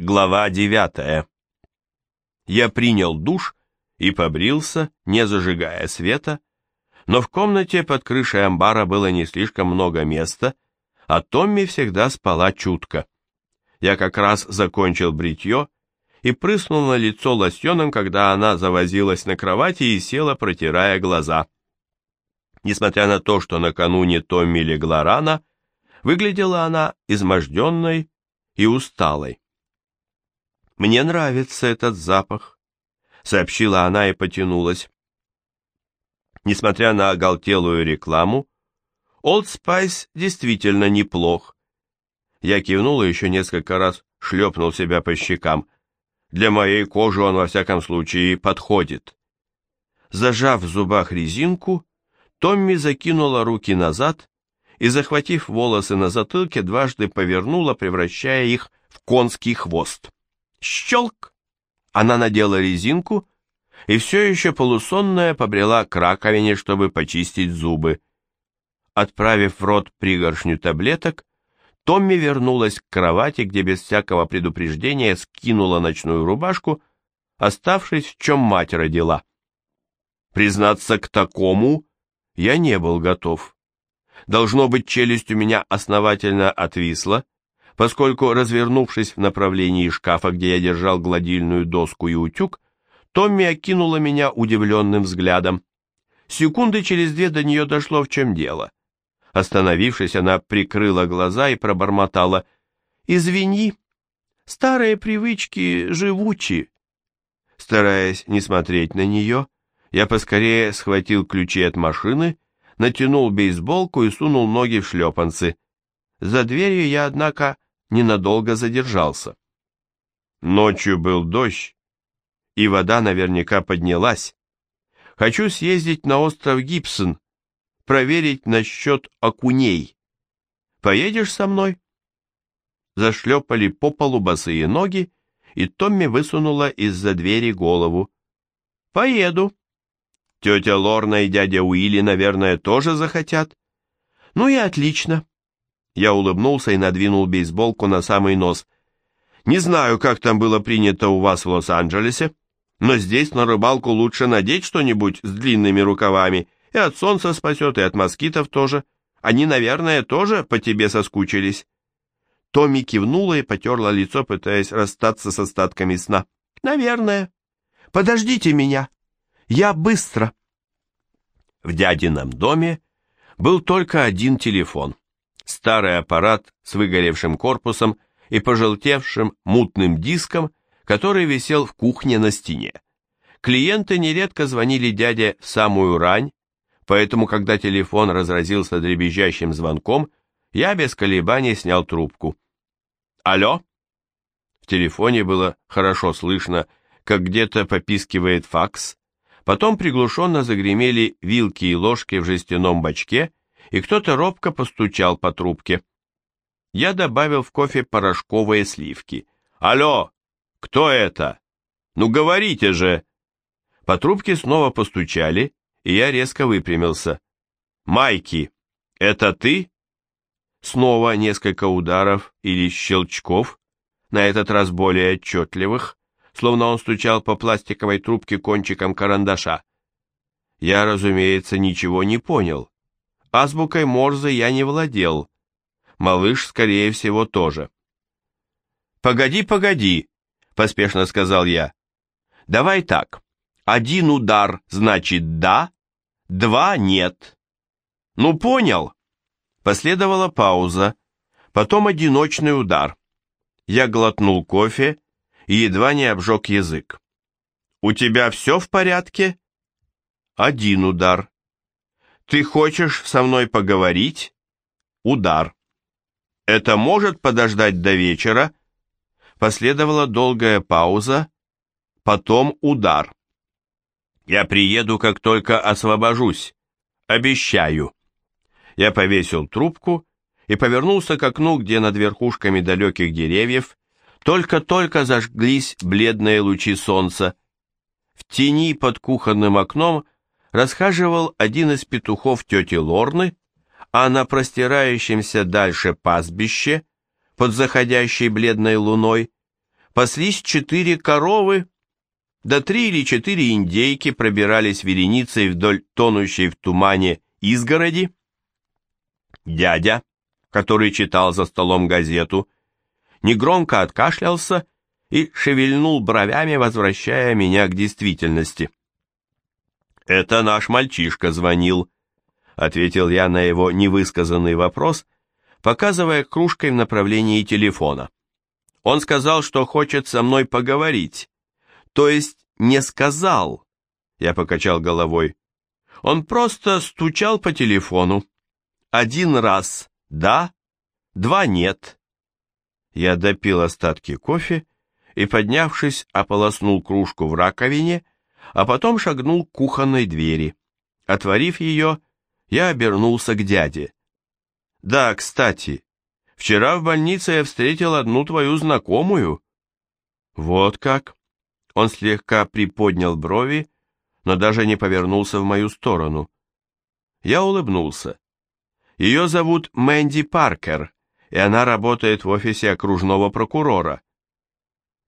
Глава девятая. Я принял душ и побрился, не зажигая света, но в комнате под крышей амбара было не слишком много места, а Томми всегда спала чутко. Я как раз закончил бритье и прыснул на лицо лосьоном, когда она завозилась на кровати и села, протирая глаза. Несмотря на то, что накануне Томми легла рано, выглядела она изможденной и усталой. «Мне нравится этот запах», — сообщила она и потянулась. Несмотря на оголтелую рекламу, Old Spice действительно неплох. Я кивнул и еще несколько раз шлепнул себя по щекам. Для моей кожи он во всяком случае подходит. Зажав в зубах резинку, Томми закинула руки назад и, захватив волосы на затылке, дважды повернула, превращая их в конский хвост. Щелк! Она надела резинку и все еще полусонная побрела к раковине, чтобы почистить зубы. Отправив в рот пригоршню таблеток, Томми вернулась к кровати, где без всякого предупреждения скинула ночную рубашку, оставшись в чем мать родила. Признаться к такому я не был готов. Должно быть, челюсть у меня основательно отвисла, поскольку, развернувшись в направлении шкафа, где я держал гладильную доску и утюг, Томми окинула меня удивленным взглядом. Секунды через две до нее дошло, в чем дело. Остановившись, она прикрыла глаза и пробормотала «Извини, старые привычки живучи». Стараясь не смотреть на нее, я поскорее схватил ключи от машины, натянул бейсболку и сунул ноги в шлепанцы. За дверью я, однако, ненадолго задержался. Ночью был дождь, и вода наверняка поднялась. Хочу съездить на остров Гибсон, проверить насчет окуней. Поедешь со мной? Зашлепали по полу босые ноги, и Томми высунула из-за двери голову. Поеду. Тетя Лорна и дядя Уилли, наверное, тоже захотят. Ну и отлично. Я улыбнулся и надвинул бейсболку на самый нос. «Не знаю, как там было принято у вас в Лос-Анджелесе, но здесь на рыбалку лучше надеть что-нибудь с длинными рукавами, и от солнца спасет, и от москитов тоже. Они, наверное, тоже по тебе соскучились». Томми кивнула и потерла лицо, пытаясь расстаться с остатками сна. «Наверное. Подождите меня. Я быстро». В дядином доме был только один телефон старый аппарат с выгоревшим корпусом и пожелтевшим мутным диском, который висел в кухне на стене. Клиенты нередко звонили дяде в самую рань, поэтому, когда телефон разразился дребезжащим звонком, я без колебаний снял трубку. «Алло?» В телефоне было хорошо слышно, как где-то попискивает факс, потом приглушенно загремели вилки и ложки в жестяном бачке, и кто-то робко постучал по трубке. Я добавил в кофе порошковые сливки. «Алло! Кто это? Ну говорите же!» По трубке снова постучали, и я резко выпрямился. «Майки, это ты?» Снова несколько ударов или щелчков, на этот раз более отчетливых, словно он стучал по пластиковой трубке кончиком карандаша. Я, разумеется, ничего не понял. Азбукой Морзе я не владел. Малыш, скорее всего, тоже. «Погоди, погоди», — поспешно сказал я. «Давай так. Один удар значит «да», два — «нет». «Ну, понял». Последовала пауза, потом одиночный удар. Я глотнул кофе и едва не обжег язык. «У тебя все в порядке?» Один удар. «Ты хочешь со мной поговорить?» Удар. «Это может подождать до вечера?» Последовала долгая пауза, потом удар. «Я приеду, как только освобожусь. Обещаю». Я повесил трубку и повернулся к окну, где над верхушками далеких деревьев только-только зажглись бледные лучи солнца. В тени под кухонным окном – расхаживал один из петухов тети Лорны, а на простирающемся дальше пастбище, под заходящей бледной луной, паслись четыре коровы, да три или четыре индейки пробирались вереницей вдоль тонущей в тумане изгороди. Дядя, который читал за столом газету, негромко откашлялся и шевельнул бровями, возвращая меня к действительности. «Это наш мальчишка звонил», — ответил я на его невысказанный вопрос, показывая кружкой в направлении телефона. Он сказал, что хочет со мной поговорить. То есть не сказал, я покачал головой. Он просто стучал по телефону. Один раз «да», два «нет». Я допил остатки кофе и, поднявшись, ополоснул кружку в раковине, а потом шагнул к кухонной двери. Отворив ее, я обернулся к дяде. «Да, кстати, вчера в больнице я встретил одну твою знакомую». «Вот как?» Он слегка приподнял брови, но даже не повернулся в мою сторону. Я улыбнулся. Ее зовут Мэнди Паркер, и она работает в офисе окружного прокурора.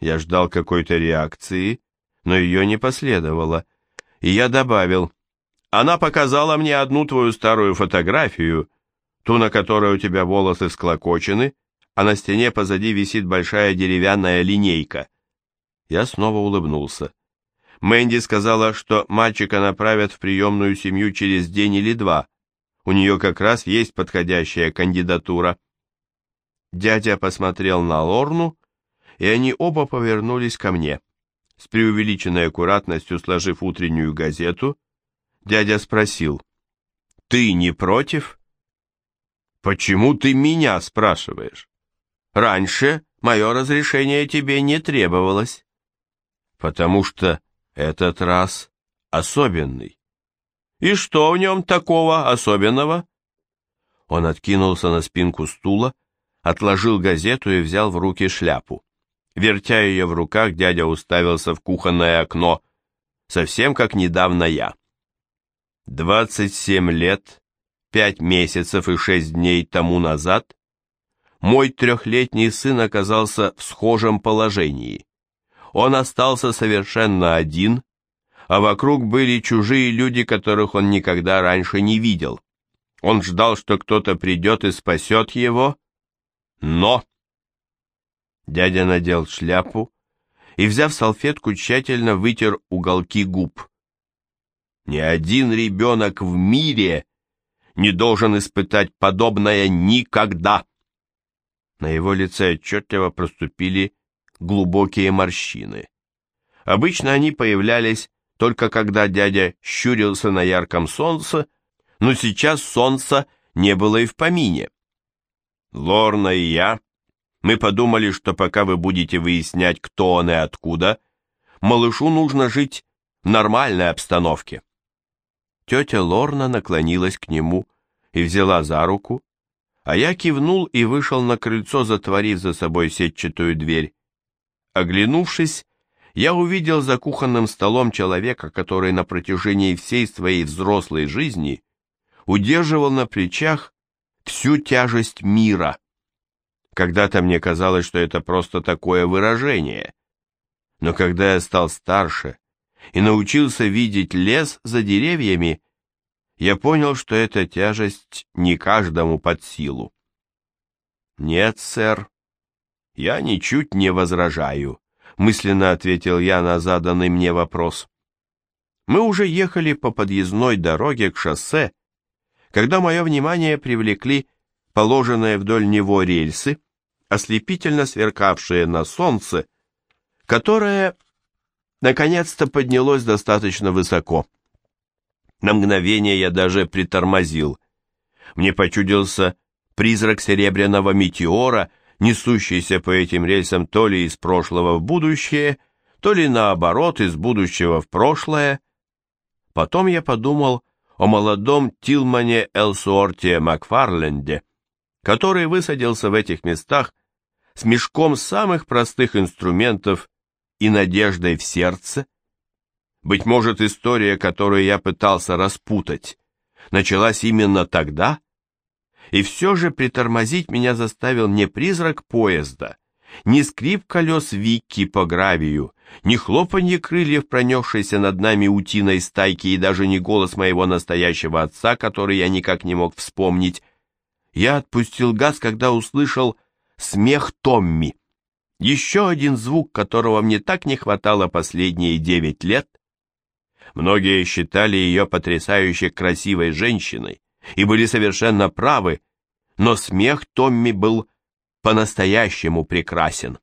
Я ждал какой-то реакции, но ее не последовало, и я добавил, «Она показала мне одну твою старую фотографию, ту, на которой у тебя волосы всклокочены, а на стене позади висит большая деревянная линейка». Я снова улыбнулся. Мэнди сказала, что мальчика направят в приемную семью через день или два. У нее как раз есть подходящая кандидатура. Дядя посмотрел на Лорну, и они оба повернулись ко мне. С преувеличенной аккуратностью сложив утреннюю газету, дядя спросил, «Ты не против?» «Почему ты меня спрашиваешь? Раньше мое разрешение тебе не требовалось». «Потому что этот раз особенный». «И что в нем такого особенного?» Он откинулся на спинку стула, отложил газету и взял в руки шляпу. Вертя ее в руках, дядя уставился в кухонное окно, совсем как недавно я. Двадцать семь лет, пять месяцев и шесть дней тому назад мой трехлетний сын оказался в схожем положении. Он остался совершенно один, а вокруг были чужие люди, которых он никогда раньше не видел. Он ждал, что кто-то придет и спасет его, но... Дядя надел шляпу и, взяв салфетку, тщательно вытер уголки губ. Ни один ребенок в мире не должен испытать подобное никогда. На его лице отчетливо проступили глубокие морщины. Обычно они появлялись только когда дядя щурился на ярком солнце, но сейчас солнца не было и в помине. Лорна и я мы подумали, что пока вы будете выяснять, кто он и откуда, малышу нужно жить в нормальной обстановке. Тетя Лорна наклонилась к нему и взяла за руку, а я кивнул и вышел на крыльцо, затворив за собой сетчатую дверь. Оглянувшись, я увидел за кухонным столом человека, который на протяжении всей своей взрослой жизни удерживал на плечах всю тяжесть мира. Когда-то мне казалось, что это просто такое выражение. Но когда я стал старше и научился видеть лес за деревьями, я понял, что эта тяжесть не каждому под силу. «Нет, сэр, я ничуть не возражаю», — мысленно ответил я на заданный мне вопрос. Мы уже ехали по подъездной дороге к шоссе, когда мое внимание привлекли положенные вдоль него рельсы, ослепительно сверкавшее на солнце, которое наконец-то поднялось достаточно высоко. На мгновение я даже притормозил. Мне почудился призрак серебряного метеора, несущийся по этим рельсам то ли из прошлого в будущее, то ли наоборот из будущего в прошлое. Потом я подумал о молодом Тилмане Элсуорте Макфарленде, который высадился в этих местах с мешком самых простых инструментов и надеждой в сердце? Быть может, история, которую я пытался распутать, началась именно тогда? И все же притормозить меня заставил не призрак поезда ни скрип колес Вики по гравию, ни хлопанье крыльев, пронесшейся над нами утиной стайки, и даже не голос моего настоящего отца, который я никак не мог вспомнить. Я отпустил газ, когда услышал смех Томми. Еще один звук, которого мне так не хватало последние девять лет. Многие считали ее потрясающе красивой женщиной и были совершенно правы, но смех Томми был по-настоящему прекрасен.